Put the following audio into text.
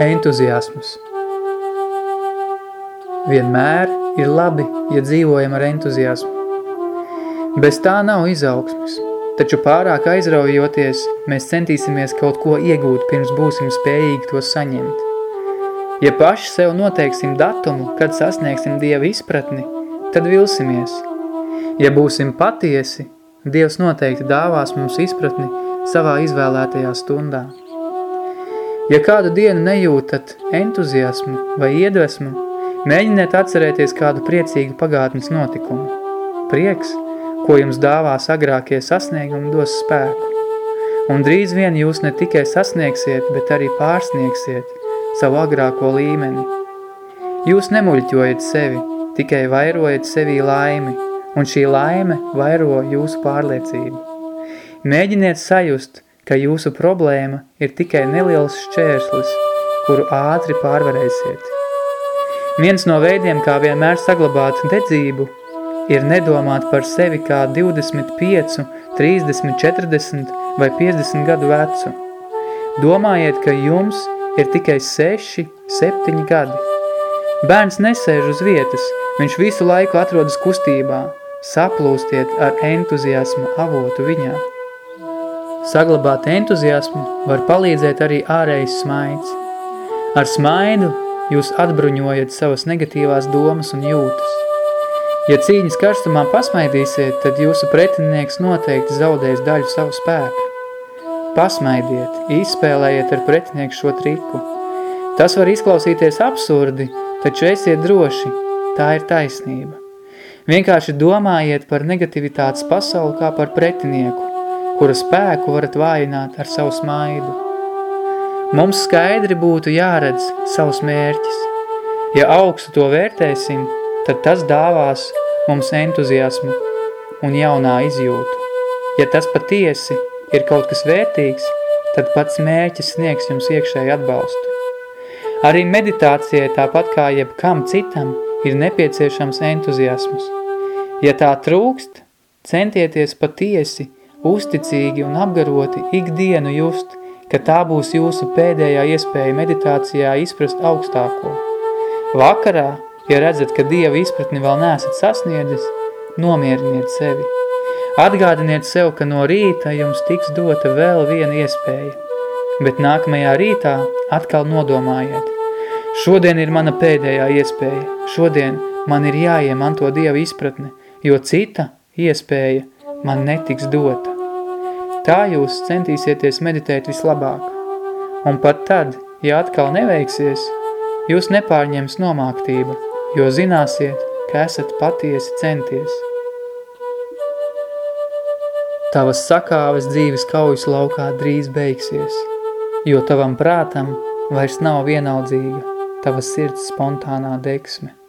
Entuziasms Vienmēr ir labi, ja dzīvojam ar entuziasmu. Bez tā nav izaugsmes, taču pārāk aizraujoties, mēs centīsimies kaut ko iegūt, pirms būsim spējīgi to saņemt. Ja paši sev noteiksim datumu, kad sasniegsim Dieva izpratni, tad vilsimies. Ja būsim patiesi, Dievs noteikti dāvās mums izpratni savā izvēlētajā stundā. Ja kādu dienu nejūtat entuziasmu vai iedvesmu, mēģiniet atcerēties kādu priecīgu pagātnes notikumu. Prieks, ko jums dāvās agrākie sasniegumi, dos spēku. Un drīz vien jūs ne tikai sasniegsiet, bet arī pārsniegsiet savu agrāko līmeni. Jūs nemuļķojat sevi, tikai vairojat sevī laimi, un šī laime vairo jūsu pārliecību. Mēģiniet sajust, ka jūsu problēma ir tikai neliels šķērslis, kuru ātri pārvarēsiet. Viens no veidiem, kā vienmēr saglabāt dedzību, ir nedomāt par sevi kā 25, 30, 40 vai 50 gadu vecu. Domājiet, ka jums ir tikai 6, 7 gadi. Bērns nesēž uz vietas, viņš visu laiku atrodas kustībā. Saplūstiet ar entuziasma avotu viņā. Saglabāt entuziasmu var palīdzēt arī ārējs smaids. Ar smaidu jūs atbruņojat savas negatīvās domas un jūtas. Ja cīņas karstumā pasmaidīsiet, tad jūsu pretinieks noteikti zaudēs daļu savu spēku. Pasmaidiet, izspēlējiet ar pretinieku šo triku. Tas var izklausīties absurdi, taču esiet droši, tā ir taisnība. Vienkārši domājiet par negativitātes pasauli kā par pretinieku, kura spēku varat vājināt ar savu smaidu. Mums skaidri būtu jāredz savus mērķis. Ja augstu to vērtēsim, tad tas dāvās mums entuziasmu un jaunā izjūtu. Ja tas patiesi ir kaut kas vērtīgs, tad pats mērķis sniegs jums iekšēju atbalstu. Arī meditācijai tāpat kā jebkam citam ir nepieciešams entuziasms. Ja tā trūkst, centieties patiesi uzticīgi un apgaroti ikdienu just, ka tā būs jūsu pēdējā iespēja meditācijā izprast augstāko. Vakarā, ja redzat, ka Dieva izpratni vēl nesat sasniedzis, nomieriniet sevi. Atgādiniet sev, ka no rīta jums tiks dota vēl viena iespēja, bet nākamajā rītā atkal nodomājiet. Šodien ir mana pēdējā iespēja, šodien man ir jāiemanto Dieva izpratne, jo cita iespēja – man netiks dota. Tā jūs centīsieties meditēt vislabāk. Un pat tad, ja atkal neveiksies, jūs nepārņems nomāktība, jo zināsiet, ka esat patiesi centies. Tavas sakāves dzīves kaujas laukā drīz beigsies, jo tavam prātam vairs nav vienaldzīga tava sirds spontānā deksme.